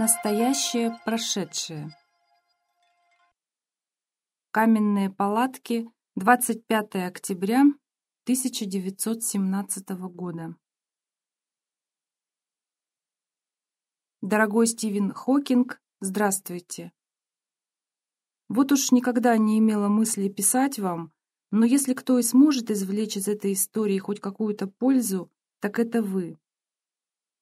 Настоящее прошедшее. Каменные палатки, 25 октября 1917 года. Дорогой Стивен Хокинг, здравствуйте. Вот уж никогда не имела мысли писать вам, но если кто и сможет извлечь из этой истории хоть какую-то пользу, так это вы.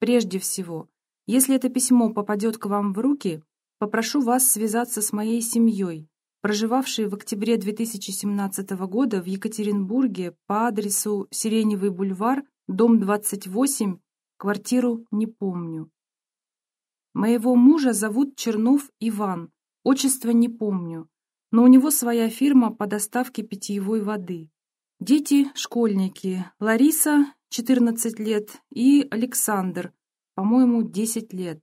Прежде всего, если это письмо попадет к вам в руки, попрошу вас связаться с моей семьей, проживавшей в октябре 2017 года в Екатеринбурге по адресу Сиреневый бульвар, дом 28, квартиру не помню. Моего мужа зовут Чернов Иван, отчество не помню, но у него своя фирма по доставке питьевой воды. Дети – школьники, Лариса, 14 лет, и Александр, по-моему, 10 лет.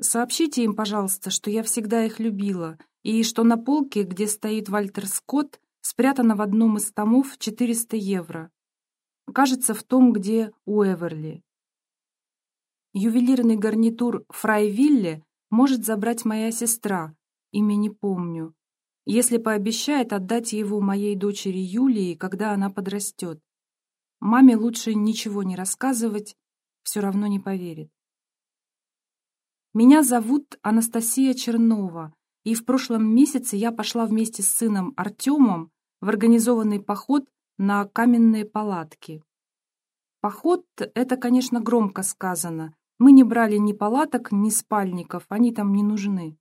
Сообщите им, пожалуйста, что я всегда их любила, и что на полке, где стоит Вальтер Скотт, спрятано в одном из томов 400 евро. Кажется, в том, где у Эверли. Ювелирный гарнитур Фрайвилле может забрать моя сестра, имя не помню, если пообещает отдать его моей дочери Юлии, когда она подрастет. Маме лучше ничего не рассказывать, все равно не поверит. Меня зовут Анастасия Чернова, и в прошлом месяце я пошла вместе с сыном Артемом в организованный поход на каменные палатки. Поход — это, конечно, громко сказано. Мы не брали ни палаток, ни спальников, они там не нужны.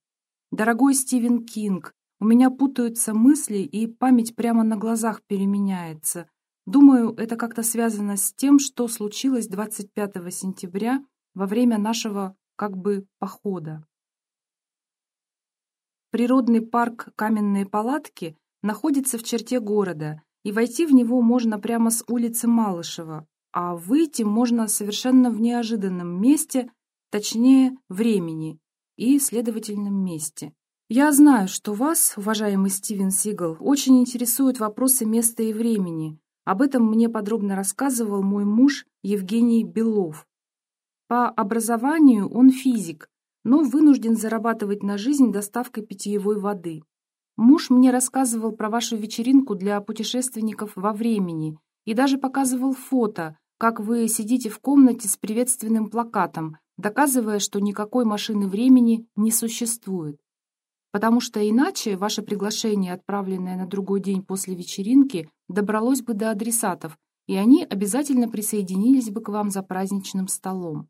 Дорогой Стивен Кинг, у меня путаются мысли, и память прямо на глазах переменяется. Думаю, это как-то связано с тем, что случилось 25 сентября во время нашего, как бы, похода. Природный парк «Каменные палатки» находится в черте города, и войти в него можно прямо с улицы Малышева, а выйти можно совершенно в неожиданном месте, точнее, времени и, следовательном, месте. Я знаю, что вас, уважаемый Стивен Сигал, очень интересуют вопросы места и времени, об этом мне подробно рассказывал мой муж Евгений Белов. По образованию он физик, но вынужден зарабатывать на жизнь доставкой питьевой воды. Муж мне рассказывал про вашу вечеринку для путешественников во времени и даже показывал фото, как вы сидите в комнате с приветственным плакатом, доказывая, что никакой машины времени не существует потому что иначе ваше приглашение, отправленное на другой день после вечеринки, добралось бы до адресатов, и они обязательно присоединились бы к вам за праздничным столом.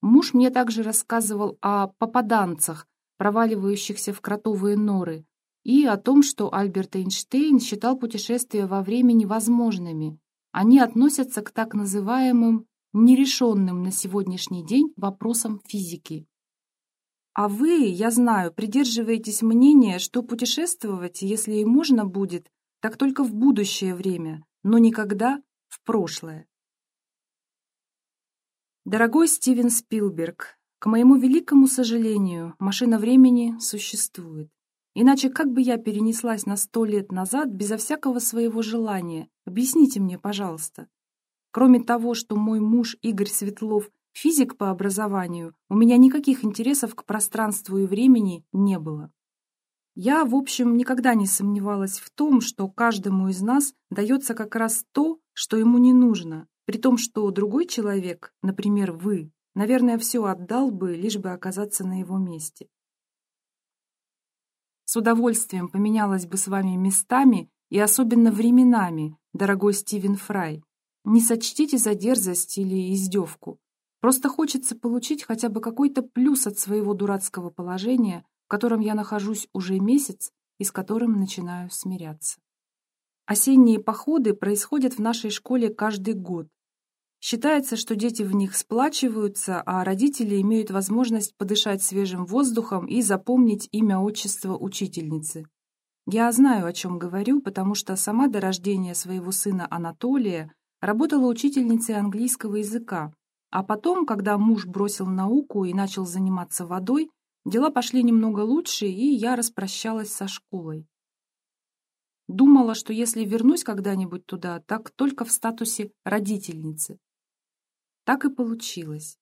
Муж мне также рассказывал о попаданцах, проваливающихся в кротовые норы, и о том, что Альберт Эйнштейн считал путешествия во времени возможными. Они относятся к так называемым нерешенным на сегодняшний день вопросам физики. А вы, я знаю, придерживаетесь мнения, что путешествовать, если и можно будет, так только в будущее время, но никогда в прошлое. Дорогой Стивен Спилберг, к моему великому сожалению, машина времени существует. Иначе как бы я перенеслась на сто лет назад безо всякого своего желания? Объясните мне, пожалуйста. Кроме того, что мой муж Игорь Светлов Физик по образованию, у меня никаких интересов к пространству и времени не было. Я, в общем, никогда не сомневалась в том, что каждому из нас дается как раз то, что ему не нужно, при том, что другой человек, например, вы, наверное, все отдал бы, лишь бы оказаться на его месте. С удовольствием поменялась бы с вами местами и особенно временами, дорогой Стивен Фрай. Не сочтите за дерзость или издевку. Просто хочется получить хотя бы какой-то плюс от своего дурацкого положения, в котором я нахожусь уже месяц и с которым начинаю смиряться. Осенние походы происходят в нашей школе каждый год. Считается, что дети в них сплачиваются, а родители имеют возможность подышать свежим воздухом и запомнить имя отчества учительницы. Я знаю, о чем говорю, потому что сама до рождения своего сына Анатолия работала учительницей английского языка, а потом, когда муж бросил науку и начал заниматься водой, дела пошли немного лучше, и я распрощалась со школой. Думала, что если вернусь когда-нибудь туда, так только в статусе родительницы. Так и получилось.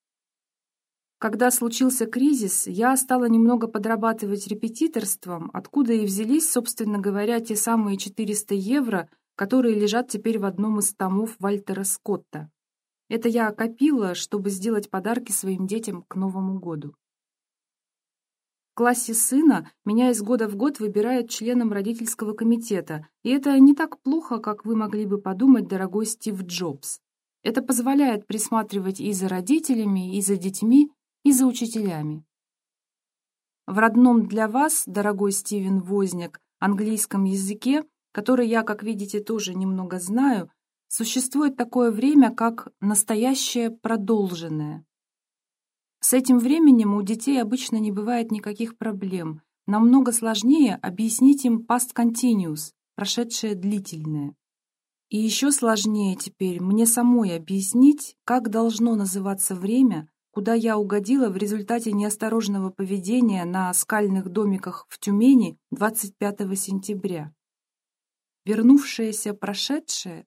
Когда случился кризис, я стала немного подрабатывать репетиторством, откуда и взялись, собственно говоря, те самые 400 евро, которые лежат теперь в одном из томов Вальтера Скотта. Это я копила, чтобы сделать подарки своим детям к Новому году. В классе сына меня из года в год выбирают членом родительского комитета, и это не так плохо, как вы могли бы подумать, дорогой Стив Джобс. Это позволяет присматривать и за родителями, и за детьми, и за учителями. В родном для вас, дорогой Стивен Возняк, английском языке, который я, как видите, тоже немного знаю, существует такое время, как настоящее продолженное. С этим временем у детей обычно не бывает никаких проблем. Намного сложнее объяснить им past continuous, прошедшее длительное. И еще сложнее теперь мне самой объяснить, как должно называться время, куда я угодила в результате неосторожного поведения на скальных домиках в Тюмени 25 сентября. Вернувшееся прошедшее,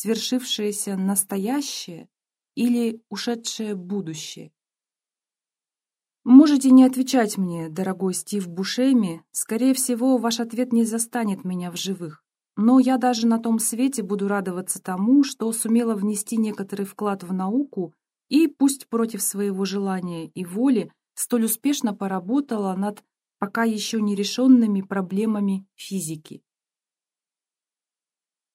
свершившееся настоящее или ушедшее будущее. Можете не отвечать мне, дорогой Стив Бушеми, скорее всего, ваш ответ не застанет меня в живых. Но я даже на том свете буду радоваться тому, что сумела внести некоторый вклад в науку и, пусть против своего желания и воли, столь успешно поработала над пока еще нерешенными проблемами физики.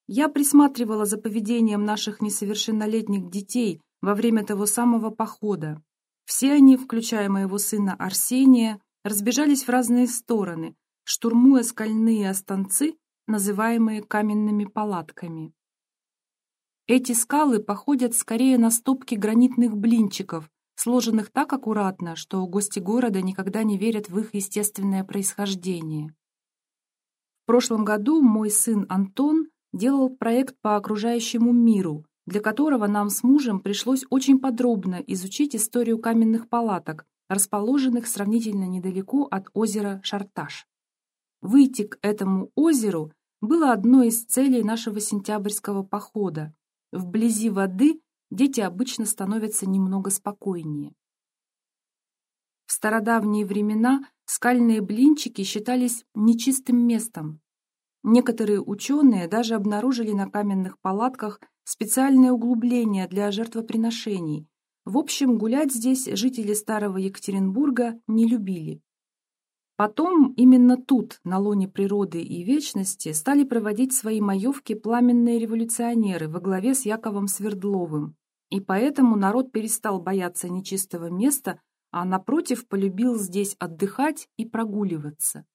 Я присматривала за поведением наших несовершеннолетних детей во время того самого похода. Все они, включая моего сына Арсения, разбежались в разные стороны, штурмуя скальные останцы, называемые каменными палатками. Эти скалы походят скорее на стопки гранитных блинчиков, сложенных так аккуратно, что гости города никогда не верят в их естественное происхождение. В прошлом году мой сын Антон делал проект по окружающему миру, для которого нам с мужем пришлось очень подробно изучить историю каменных палаток, расположенных сравнительно недалеко от озера Шарташ. Выйти к этому озеру было одной из целей нашего сентябрьского похода, Вблизи воды дети обычно становятся немного спокойнее. В стародавние времена скальные блинчики считались нечистым местом. Некоторые ученые даже обнаружили на каменных палатках специальные углубления для жертвоприношений. В общем, гулять здесь жители старого Екатеринбурга не любили. Потом именно тут, на лоне природы и вечности, стали проводить свои маевки пламенные революционеры во главе с Яковом Свердловым. И поэтому народ перестал бояться нечистого места, а напротив полюбил здесь отдыхать и прогуливаться.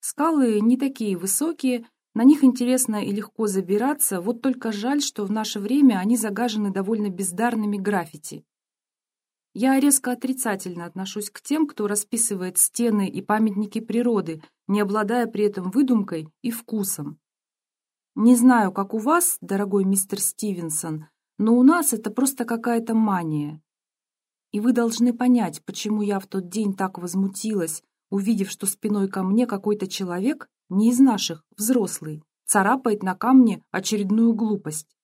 Скалы не такие высокие, на них интересно и легко забираться, вот только жаль, что в наше время они загажены довольно бездарными граффити. Я резко отрицательно отношусь к тем, кто расписывает стены и памятники природы, не обладая при этом выдумкой и вкусом. Не знаю, как у вас, дорогой мистер Стивенсон, но у нас это просто какая-то мания. И вы должны понять, почему я в тот день так возмутилась, увидев, что спиной ко мне какой-то человек, не из наших, взрослый, царапает на камне очередную глупость.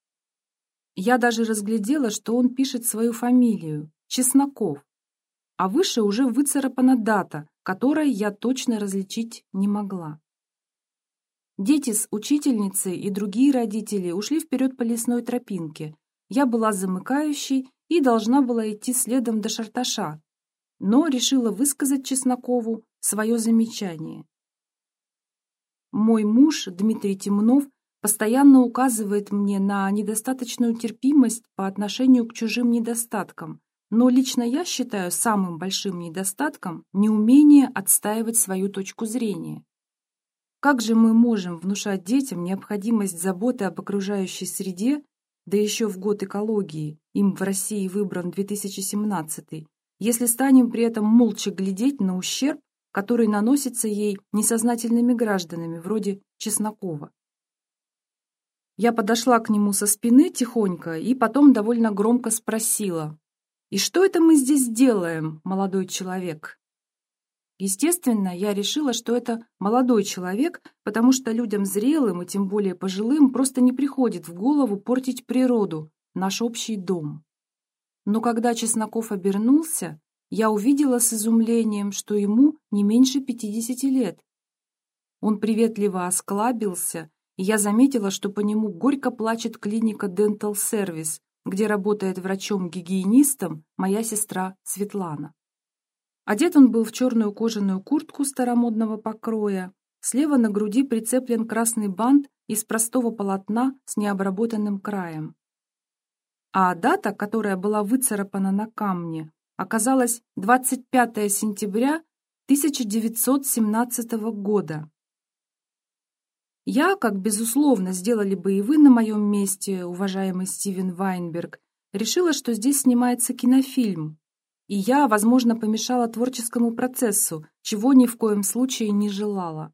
Я даже разглядела, что он пишет свою фамилию, Чесноков. А выше уже выцарапана дата, которой я точно различить не могла. Дети с учительницей и другие родители ушли вперед по лесной тропинке. Я была замыкающей и должна была идти следом до Шарташа, но решила высказать Чеснокову свое замечание. Мой муж, Дмитрий Темнов, постоянно указывает мне на недостаточную терпимость по отношению к чужим недостаткам, но лично я считаю самым большим недостатком неумение отстаивать свою точку зрения. Как же мы можем внушать детям необходимость заботы об окружающей среде, да еще в год экологии, им в России выбран 2017, если станем при этом молча глядеть на ущерб, который наносится ей несознательными гражданами, вроде Чеснокова. Я подошла к нему со спины тихонько и потом довольно громко спросила, и что это мы здесь делаем, молодой человек? Естественно, я решила, что это молодой человек, потому что людям зрелым и тем более пожилым просто не приходит в голову портить природу, наш общий дом. Но когда Чесноков обернулся, я увидела с изумлением, что ему не меньше пятидесяти лет. Он приветливо осклабился, и я заметила, что по нему горько плачет клиника Dental Service, где работает врачом-гигиенистом моя сестра Светлана. Одет он был в черную кожаную куртку старомодного покроя, слева на груди прицеплен красный бант из простого полотна с необработанным краем. А дата, которая была выцарапана на камне, оказалась 25 сентября 1917 года. Я, как безусловно сделали бы и вы на моем месте, уважаемый Стивен Вайнберг, решила, что здесь снимается кинофильм. И я, возможно, помешала творческому процессу, чего ни в коем случае не желала.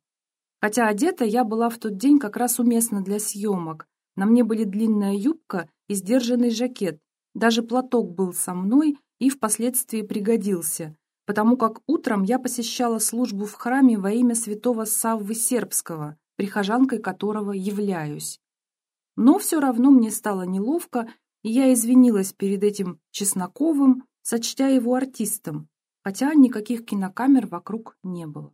Хотя одета я была в тот день как раз уместна для съемок. На мне были длинная юбка и сдержанный жакет. Даже платок был со мной и впоследствии пригодился, потому как утром я посещала службу в храме во имя святого Саввы Сербского – прихожанкой которого являюсь. Но все равно мне стало неловко, и я извинилась перед этим Чесноковым, сочтя его артистом, хотя никаких кинокамер вокруг не было.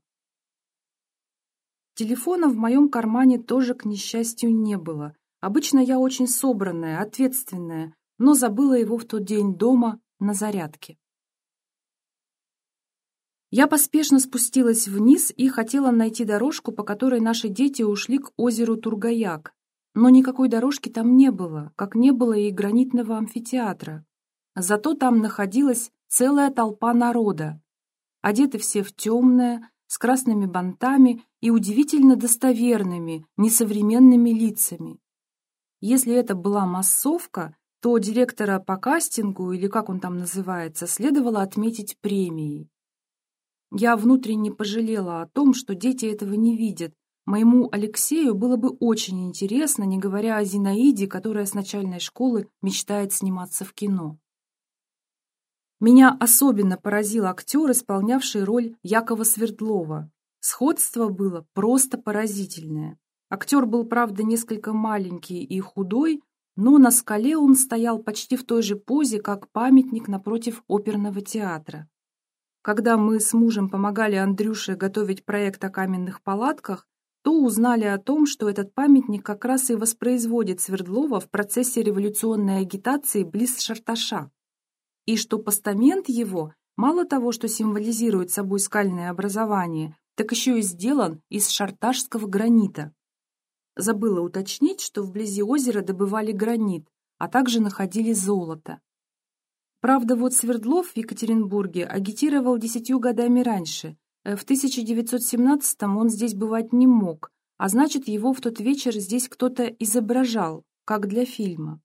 Телефона в моем кармане тоже, к несчастью, не было. Обычно я очень собранная, ответственная, но забыла его в тот день дома на зарядке. Я поспешно спустилась вниз и хотела найти дорожку, по которой наши дети ушли к озеру Тургаяк. Но никакой дорожки там не было, как не было и гранитного амфитеатра. Зато там находилась целая толпа народа. Одеты все в темное, с красными бантами и удивительно достоверными, несовременными лицами. Если это была массовка, то директора по кастингу, или как он там называется, следовало отметить премией. Я внутренне пожалела о том, что дети этого не видят. Моему Алексею было бы очень интересно, не говоря о Зинаиде, которая с начальной школы мечтает сниматься в кино. Меня особенно поразил актер, исполнявший роль Якова Свердлова. Сходство было просто поразительное. Актер был, правда, несколько маленький и худой, но на скале он стоял почти в той же позе, как памятник напротив оперного театра. Когда мы с мужем помогали Андрюше готовить проект о каменных палатках, то узнали о том, что этот памятник как раз и воспроизводит Свердлова в процессе революционной агитации близ Шарташа, и что постамент его мало того, что символизирует собой скальное образование, так еще и сделан из шарташского гранита. Забыла уточнить, что вблизи озера добывали гранит, а также находили золото. Правда, вот Свердлов в Екатеринбурге агитировал десятью годами раньше. Э, в 1917-м он здесь бывать не мог, а значит, его в тот вечер здесь кто-то изображал, как для фильма.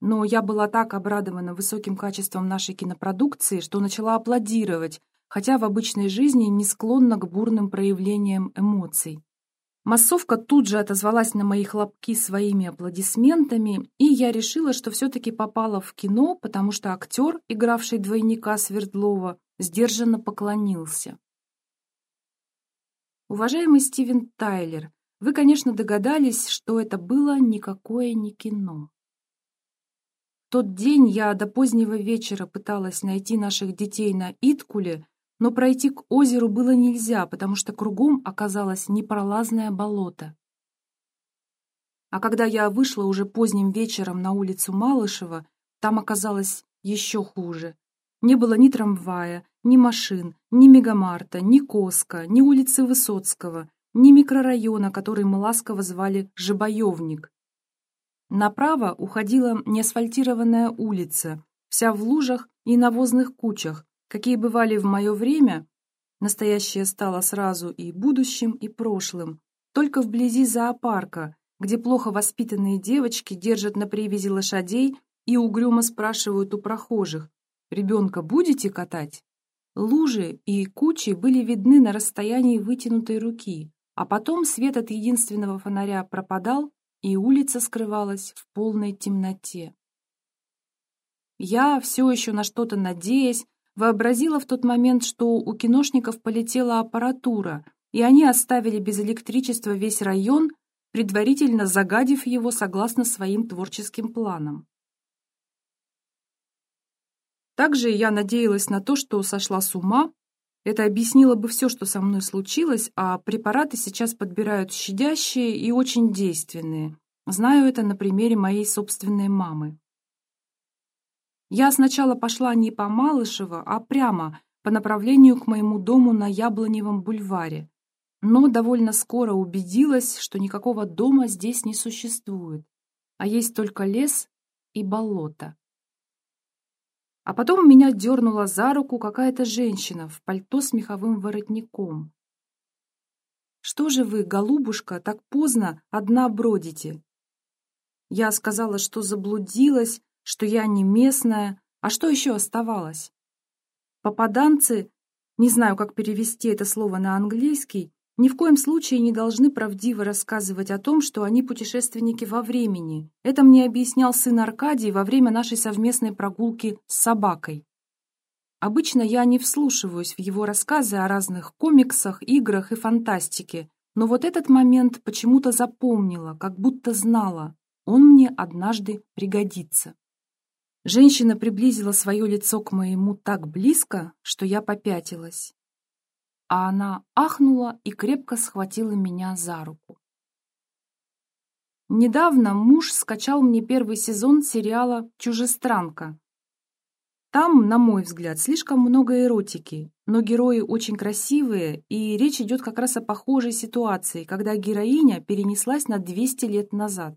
Но я была так обрадована высоким качеством нашей кинопродукции, что начала аплодировать, хотя в обычной жизни не склонна к бурным проявлениям эмоций. Массовка тут же отозвалась на мои хлопки своими аплодисментами, и я решила, что все-таки попала в кино, потому что актер, игравший двойника Свердлова, сдержанно поклонился. Уважаемый Стивен Тайлер, вы, конечно, догадались, что это было никакое не кино. В тот день я до позднего вечера пыталась найти наших детей на Иткуле, но пройти к озеру было нельзя, потому что кругом оказалось непролазное болото. А когда я вышла уже поздним вечером на улицу Малышева, там оказалось еще хуже. Не было ни трамвая, ни машин, ни мегамарта, ни Коска, ни улицы Высоцкого, ни микрорайона, который мы ласково звали Жабоевник. Направо уходила неасфальтированная улица, вся в лужах и навозных кучах, какие бывали в мое время, настоящее стало сразу и будущим, и прошлым, только вблизи зоопарка, где плохо воспитанные девочки держат на привязи лошадей и угрюмо спрашивают у прохожих, «Ребенка будете катать?» Лужи и кучи были видны на расстоянии вытянутой руки, а потом свет от единственного фонаря пропадал, и улица скрывалась в полной темноте. Я, все еще на что-то надеясь, Вообразила в тот момент, что у киношников полетела аппаратура, и они оставили без электричества весь район, предварительно загадив его согласно своим творческим планам. Также я надеялась на то, что сошла с ума. Это объяснило бы все, что со мной случилось, а препараты сейчас подбирают щадящие и очень действенные. Знаю это на примере моей собственной мамы. Я сначала пошла не по Малышево, а прямо по направлению к моему дому на Яблоневом бульваре, но довольно скоро убедилась, что никакого дома здесь не существует, а есть только лес и болото. А потом меня дернула за руку какая-то женщина в пальто с меховым воротником. «Что же вы, голубушка, так поздно одна бродите?» Я сказала, что заблудилась, что я не местная, а что еще оставалось? Попаданцы, не знаю, как перевести это слово на английский, ни в коем случае не должны правдиво рассказывать о том, что они путешественники во времени. Это мне объяснял сын Аркадий во время нашей совместной прогулки с собакой. Обычно я не вслушиваюсь в его рассказы о разных комиксах, играх и фантастике, но вот этот момент почему-то запомнила, как будто знала, он мне однажды пригодится. Женщина приблизила свое лицо к моему так близко, что я попятилась. А она ахнула и крепко схватила меня за руку. Недавно муж скачал мне первый сезон сериала «Чужестранка». Там, на мой взгляд, слишком много эротики, но герои очень красивые, и речь идет как раз о похожей ситуации, когда героиня перенеслась на 200 лет назад.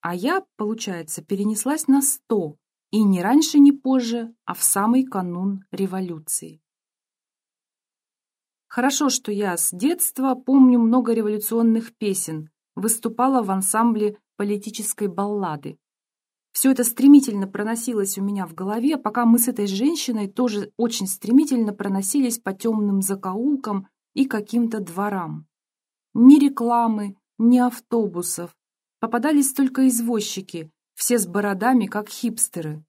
А я, получается, перенеслась на сто, и не раньше, не позже, а в самый канун революции. Хорошо, что я с детства помню много революционных песен, выступала в ансамбле политической баллады. Все это стремительно проносилось у меня в голове, пока мы с этой женщиной тоже очень стремительно проносились по темным закоулкам и каким-то дворам. Ни рекламы, ни автобусов, Попадались только извозчики, все с бородами, как хипстеры.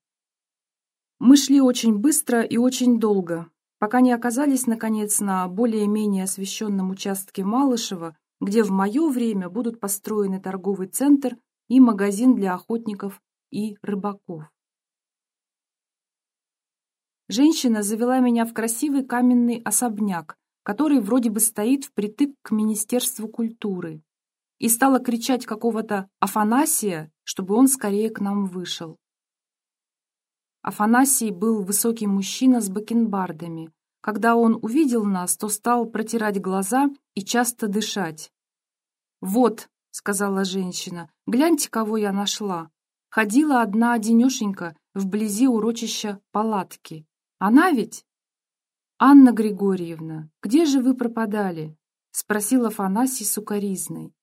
Мы шли очень быстро и очень долго, пока не оказались, наконец, на более-менее освещенном участке Малышева, где в мое время будут построены торговый центр и магазин для охотников и рыбаков. Женщина завела меня в красивый каменный особняк, который вроде бы стоит впритык к Министерству культуры и стала кричать какого-то Афанасия, чтобы он скорее к нам вышел. Афанасий был высокий мужчина с бакенбардами. Когда он увидел нас, то стал протирать глаза и часто дышать. «Вот», — сказала женщина, — «гляньте, кого я нашла. Ходила одна одинешенька вблизи урочища палатки. Она ведь?» «Анна Григорьевна, где же вы пропадали?» — спросил Афанасий сукоризной.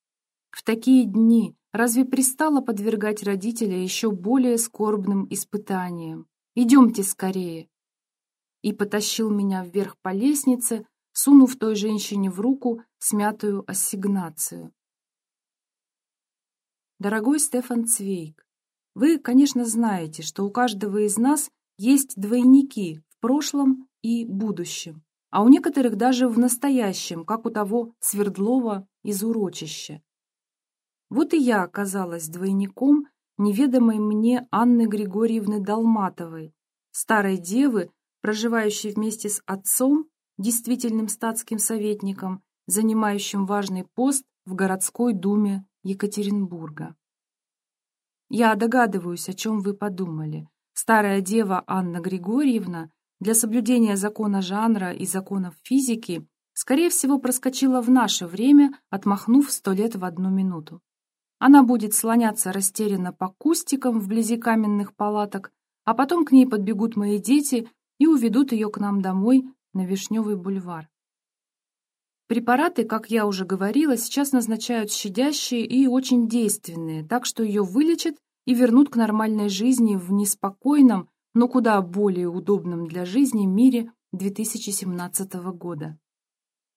В такие дни разве пристало подвергать родителя еще более скорбным испытаниям? Идемте скорее!» И потащил меня вверх по лестнице, сунув той женщине в руку смятую ассигнацию. Дорогой Стефан Цвейк, вы, конечно, знаете, что у каждого из нас есть двойники в прошлом и будущем, а у некоторых даже в настоящем, как у того Свердлова из урочища. Вот и я оказалась двойником неведомой мне Анны Григорьевны Долматовой, старой девы, проживающей вместе с отцом, действительным статским советником, занимающим важный пост в городской думе Екатеринбурга. Я догадываюсь, о чем вы подумали. Старая дева Анна Григорьевна для соблюдения закона жанра и законов физики скорее всего проскочила в наше время, отмахнув сто лет в одну минуту. Она будет слоняться растерянно по кустикам вблизи каменных палаток, а потом к ней подбегут мои дети и уведут ее к нам домой на Вишневый бульвар. Препараты, как я уже говорила, сейчас назначают щадящие и очень действенные, так что ее вылечат и вернут к нормальной жизни в неспокойном, но куда более удобном для жизни мире 2017 года.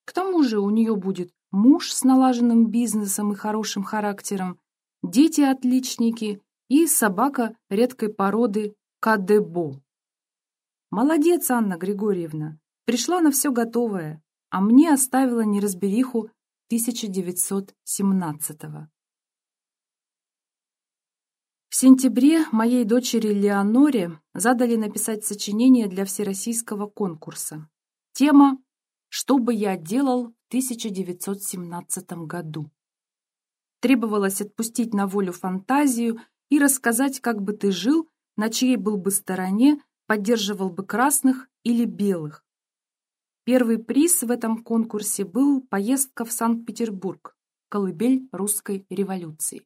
К тому же у нее будет муж с налаженным бизнесом и хорошим характером, дети-отличники и собака редкой породы Кадебо. Молодец, Анна Григорьевна, пришла на все готовое, а мне оставила неразбериху 1917-го. В сентябре моей дочери Леоноре задали написать сочинение для всероссийского конкурса. Тема «Что бы я делал 1917 году?». Требовалось отпустить на волю фантазию и рассказать, как бы ты жил, на чьей был бы стороне, поддерживал бы красных или белых. Первый приз в этом конкурсе был поездка в Санкт-Петербург, колыбель русской революции.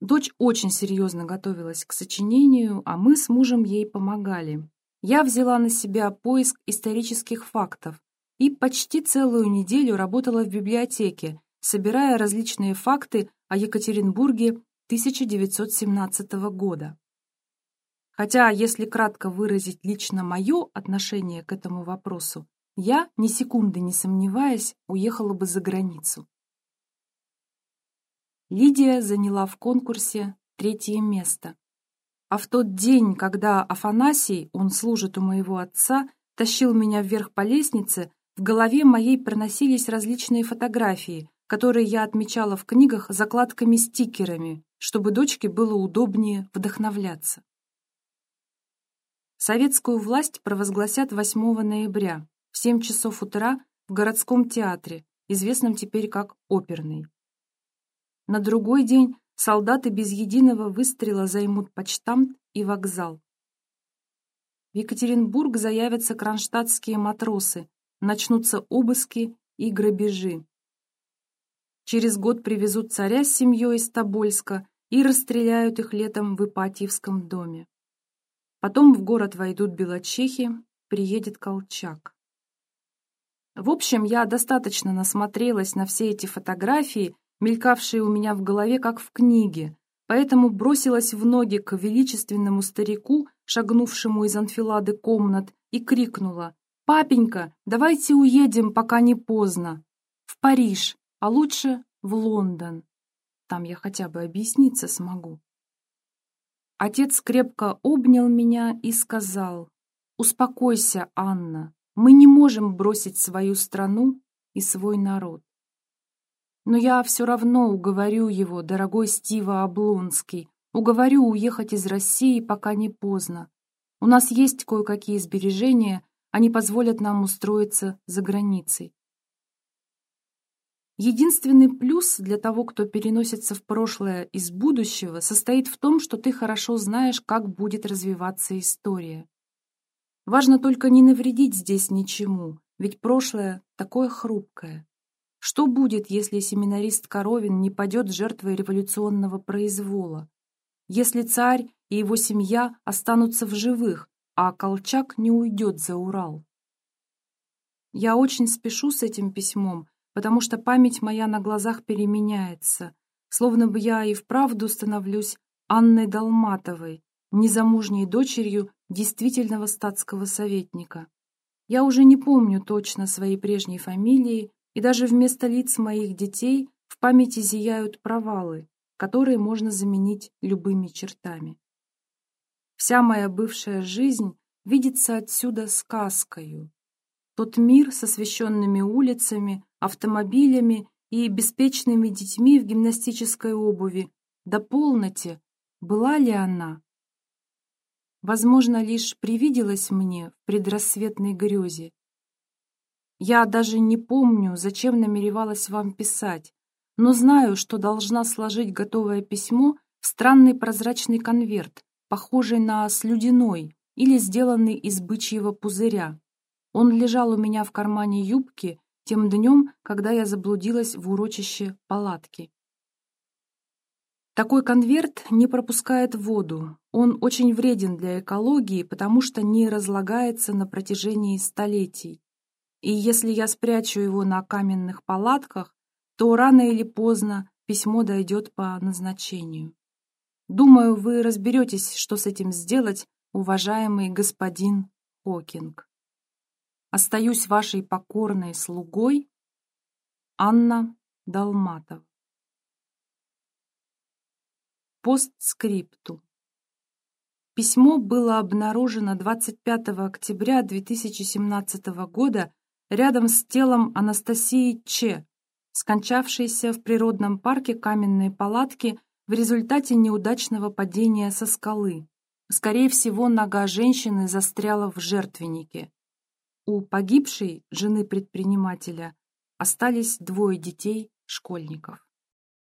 Дочь очень серьезно готовилась к сочинению, а мы с мужем ей помогали. Я взяла на себя поиск исторических фактов и почти целую неделю работала в библиотеке, собирая различные факты о Екатеринбурге 1917 года. Хотя, если кратко выразить лично мое отношение к этому вопросу, я, ни секунды не сомневаясь, уехала бы за границу. Лидия заняла в конкурсе третье место. А в тот день, когда Афанасий, он служит у моего отца, тащил меня вверх по лестнице, в голове моей проносились различные фотографии, которые я отмечала в книгах закладками-стикерами, чтобы дочке было удобнее вдохновляться. Советскую власть провозгласят 8 ноября в 7 часов утра в городском театре, известном теперь как Оперный. На другой день солдаты без единого выстрела займут почтамт и вокзал. В Екатеринбург заявятся кронштадтские матросы, начнутся обыски и грабежи. Через год привезут царя с семьей из Тобольска и расстреляют их летом в Ипатьевском доме. Потом в город войдут белочехи, приедет Колчак. В общем, я достаточно насмотрелась на все эти фотографии мелькавшие у меня в голове, как в книге, поэтому бросилась в ноги к величественному старику, шагнувшему из анфилады комнат, и крикнула «Папенька, давайте уедем, пока не поздно. В Париж, а лучше в Лондон. Там я хотя бы объясниться смогу». Отец крепко обнял меня и сказал «Успокойся, Анна, мы не можем бросить свою страну и свой народ. Но я все равно уговорю его, дорогой Стива Облонский, уговорю уехать из России, пока не поздно. У нас есть кое-какие сбережения, они позволят нам устроиться за границей. Единственный плюс для того, кто переносится в прошлое из будущего, состоит в том, что ты хорошо знаешь, как будет развиваться история. Важно только не навредить здесь ничему, ведь прошлое такое хрупкое. Что будет, если семинарист Коровин не падет жертвой революционного произвола? Если царь и его семья останутся в живых, а Колчак не уйдет за Урал? Я очень спешу с этим письмом, потому что память моя на глазах переменяется, словно бы я и вправду становлюсь Анной Долматовой, незамужней дочерью действительного статского советника. Я уже не помню точно своей прежней фамилии, и даже вместо лиц моих детей в памяти зияют провалы, которые можно заменить любыми чертами. Вся моя бывшая жизнь видится отсюда сказкою. Тот мир с освещенными улицами, автомобилями и беспечными детьми в гимнастической обуви, до полноте, была ли она? Возможно, лишь привиделась мне в предрассветной грезе, я даже не помню, зачем намеревалась вам писать, но знаю, что должна сложить готовое письмо в странный прозрачный конверт, похожий на слюдяной или сделанный из бычьего пузыря. Он лежал у меня в кармане юбки тем днем, когда я заблудилась в урочище палатки. Такой конверт не пропускает воду. Он очень вреден для экологии, потому что не разлагается на протяжении столетий. И если я спрячу его на каменных палатках, то рано или поздно письмо дойдет по назначению. Думаю, вы разберетесь, что с этим сделать, уважаемый господин Хокинг. Остаюсь вашей покорной слугой, Анна Долматов. Постскрипту. Письмо было обнаружено 25 октября 2017 года рядом с телом Анастасии Че, скончавшейся в природном парке каменной палатки в результате неудачного падения со скалы. Скорее всего, нога женщины застряла в жертвеннике. У погибшей, жены предпринимателя, остались двое детей, школьников.